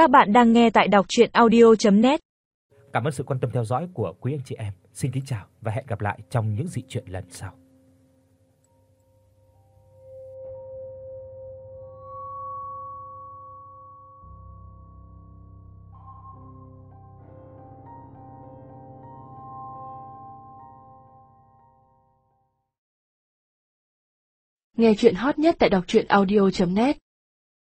Các bạn đang nghe tại đọc audio net Cảm ơn sự quan tâm theo dõi của quý anh chị em. Xin kính chào và hẹn gặp lại trong những dị truyện lần sau. Nghe truyện hot nhất tại đọc audio net